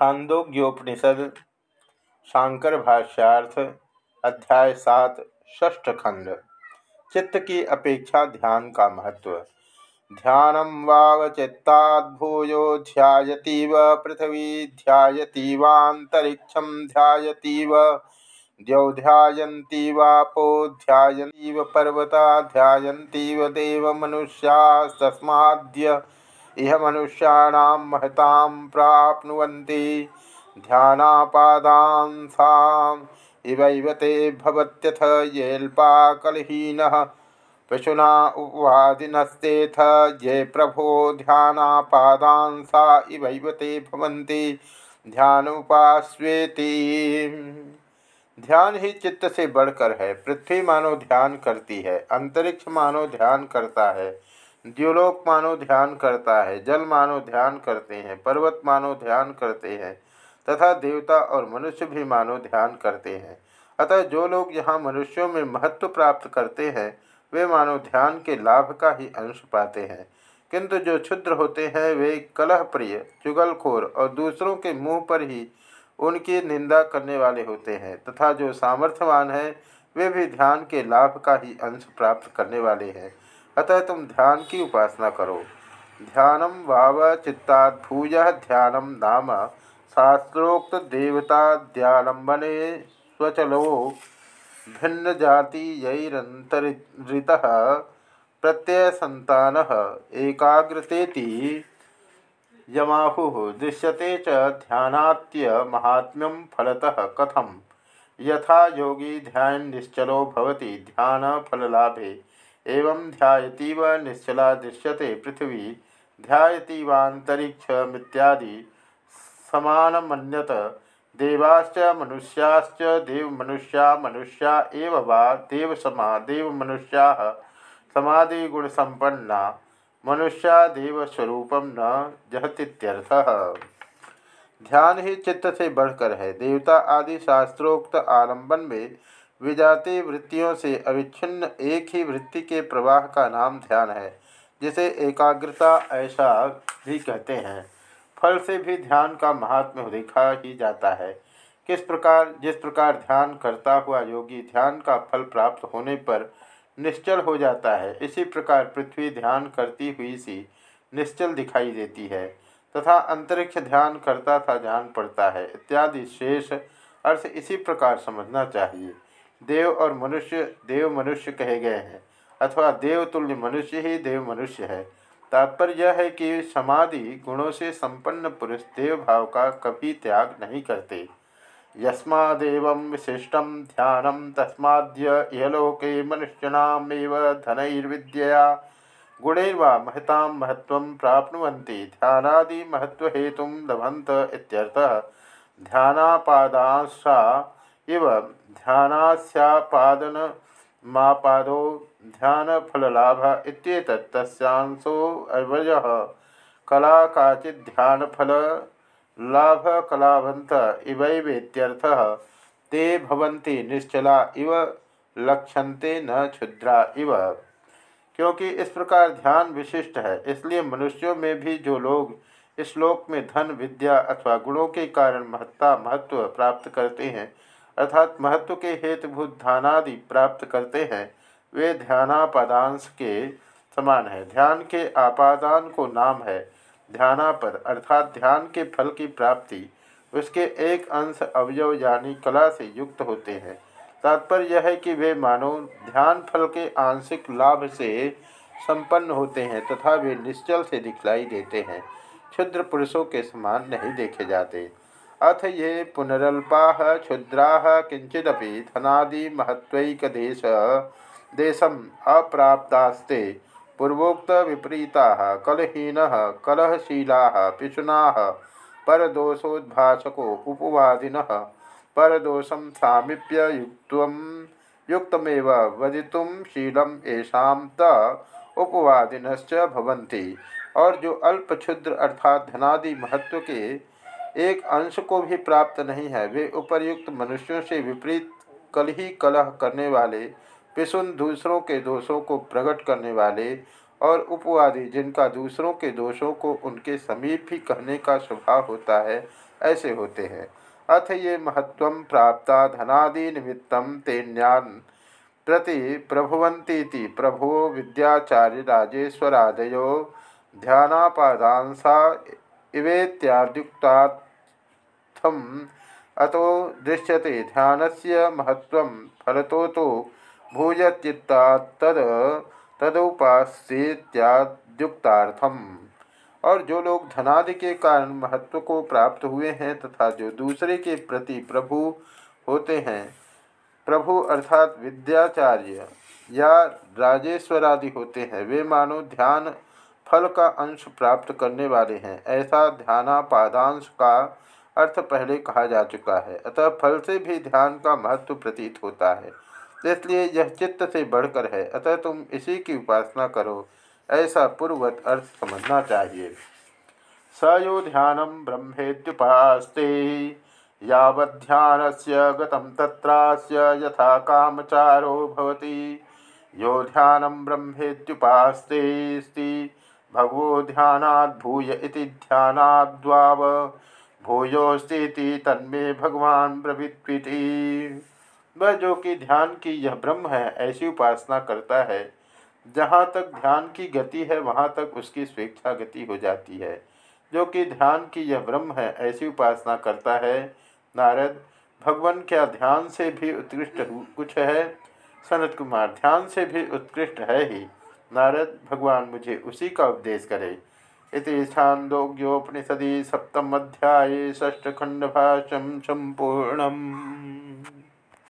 छांदोग्योपनिषद शांकर भाष्यार्थ, अध्याय सात, षष्ठ खंड। चित्त की अपेक्षा ध्यान का महत्व। ध्यानम वावचित्ताभूयो ध्यातीव पृथ्वी ध्यातीवांतरिक्षम ध्यातीव द्यौ ध्यायन्ती वापो ध्यायन्तीव, पर्वता ध्यायन्तीव, देवमनुष्यास्तस्माद्य इह मनुष्याणां महतां प्राप्नुवन्ति ध्यानापादांसाम् इवैव भवत्यथ येऽल्पाकलहीनः पशुना उपवादिनस्तेथ ये प्रभो ध्यानापादांसा इवैव ते भवन्ति ध्यान ही चित्त से बढ़कर है, पृथ्वी मानो ध्यान करती है, अंतरिक्ष मानो ध्यान करता है। द्युलोक मानो ध्यान करता है, जल मानो ध्यान करते हैं, पर्वत मानो ध्यान करते हैं, तथा देवता और मनुष्य भी मानो ध्यान करते हैं। अतः जो लोग यहाँ मनुष्यों में महत्व प्राप्त करते हैं, वे मानो ध्यान के लाभ का ही अंश पाते हैं। किंतु जो क्षुद्र होते हैं, वे कलह प्रिय चुगलखोर और दूसरों के मुँह पर ही उनकी निंदा करने वाले होते हैं, तथा जो सामर्थ्यवान हैं, वे भी ध्यान के लाभ का ही अंश प्राप्त करने वाले हैं। अतः तुम ध्यान की उपासना करो। ध्यानम वाव चित्ताभूय ध्यानम नाम शास्त्रोक्त स्वचलो। भिन्न जातीयरंतरित प्रत्यय संतान एकाग्रतेति यमाहु दृश्यते च ध्यानात्य महात्म्यम फलतः कथम। यथा योगी ध्यान निश्चलो भवति, ध्यान फललाभे। एवं ध्यातीव निश्चला दृश्यते पृथ्वी ध्यातीवांतरिक्षमित्यादि समानमन्यत, देवाश्च मनुष्याश्च, देवमनुष्या मनुष्या एव वा, देवसमा, देवमनुष्या। समाधिगुणसम्पन्ना, मनुष्या देवस्वरूपम न जहतीत्यर्थः। ध्यान ही चित्त से बढ़कर है। देवता आदि शास्त्रोक्त आलंबन में विजाति वृत्तियों से अविच्छिन्न एक ही वृत्ति के प्रवाह का नाम ध्यान है, जिसे एकाग्रता ऐसा भी कहते हैं। फल से भी ध्यान का महात्म्य देखा ही जाता है। किस प्रकार, जिस प्रकार ध्यान करता हुआ योगी ध्यान का फल प्राप्त होने पर निश्चल हो जाता है, इसी प्रकार पृथ्वी ध्यान करती हुई सी निश्चल दिखाई देती है, तथा अंतरिक्ष ध्यान करता था जान पड़ता है, इत्यादि शेष अर्थ इसी प्रकार समझना चाहिए। देव और मनुष्य देव मनुष्य कहे गए हैं, अथवा देव तुल्य मनुष्य ही देव मनुष्य है। तात्पर्य यह है कि समाधि गुणों से संपन्न पुरुष देव भाव का कभी त्याग नहीं करते। यस्मादेव विशिष्टम ध्यानम तस्माद्य इहलोके मनुष्यणामेव धनैर्विद्यया गुणैर्वा महता महत्व प्राप्नुवन्ति, ध्यानादि महत्वहेतु लभंत इत्यर्थः। ध्यानापादांशा इव ध्यानास्यापादन मापादो ध्यान फललाभ इत्येतत् तस्यांशो अवयः कला काचित् ध्यान फल लाभ कलावंत इवैवेत्यर्थः। ते भवन्ति निश्चला इव लक्षन्ते न क्षुद्रा इव। क्योंकि इस प्रकार ध्यान विशिष्ट है, इसलिए मनुष्यों में भी जो लोग इस श्लोक में धन, विद्या अथवा गुणों के कारण महत्ता, महत्व प्राप्त करते हैं अर्थात महत्व के हेतुभूत ध्यानादि प्राप्त करते हैं, वे ध्यानापादांश के समान है। ध्यान के आपादान को नाम है ध्यानापद, अर्थात ध्यान के फल की प्राप्ति। उसके एक अंश अवयव यानी कला से युक्त होते हैं। तात्पर्य यह है कि वे मानो ध्यान फल के आंशिक लाभ से संपन्न होते हैं तथा वे निश्चल से दिखलाई देते हैं। क्षुद्र पुरुषों के समान नहीं देखे जाते। अथ ये पुनरल्पा क्षुद्रा किंचिदपि धनादि महत्वैकदेश देशम अप्राप्तास्ते। पूर्वोक्त विपरीता, कलहीन, कलहशीला, पिशुना, परदोषोद्भाषको उपवादिन परदोषम सामीप्य युक्त युक्तमेव वदितुं शीलम येषां त उपवादिनश्च भवन्ति। और जो अल्प क्षुद्र अर्थात धनादि महत्व के एक अंश को भी प्राप्त नहीं है। वे उपर्युक्त मनुष्यों से विपरीत कल ही कलह करने वाले, पिसुन दूसरों के दोषों को प्रकट करने वाले और उपवादी जिनका दूसरों के दोषों को उनके समीप ही कहने का स्वभाव होता है, ऐसे होते हैं। अथ ये महत्व प्राप्त धनादि निमित्त तेन्यान प्रति प्रभुवंती प्रभो विद्याचार्य राजेश्वरादयो ध्यानापादांसा इवेत्यादुक्तार्थम अतो दृश्यते ध्यान से महत्व फल तो भूयचित्ता तद तदुपास्येत्याद्युक्तार्थम और जो लोग धनादि के कारण महत्व को प्राप्त हुए हैं तथा जो दूसरे के प्रति प्रभु होते हैं, प्रभु अर्थात विद्याचार्य या राजेश्वरादि होते हैं, वे मानो ध्यान फल का अंश प्राप्त करने वाले हैं। ऐसा ध्यानापादांश का अर्थ पहले कहा जा चुका है। अतः फल से भी ध्यान का महत्व प्रतीत होता है। इसलिए यह चित्त से बढ़कर है। अतः तुम इसी की उपासना करो। ऐसा पूर्वत अर्थ समझना चाहिए। स यो ध्यानम ब्रह्मेत्युपास्ते यावध्यान से गतम यथा कामचारो भवति। यो ध्यानम ब्रह्मेत्युपास्ते भगवो ध्यानात् भूय इति ध्यानाद्वाव भूयोस्ती तन्मे भगवान ब्रवीत्विति। वह जो कि ध्यान की यह ब्रह्म है, ऐसी उपासना करता है। जहाँ तक ध्यान की गति है, वहाँ तक उसकी स्वेच्छा गति हो जाती है। जो कि ध्यान की यह ब्रह्म है, ऐसी उपासना करता है। नारद, भगवान क्या ध्यान से भी उत्कृष्ट कुछ है? सनत कुमार, ध्यान से भी उत्कृष्ट है ही। नारद भगवान मुझे उसी का उपदेश करे। इति छांदोग्योपनिषदि सप्तम अध्याय षष्ठखंड भाष्यम संपूर्णम।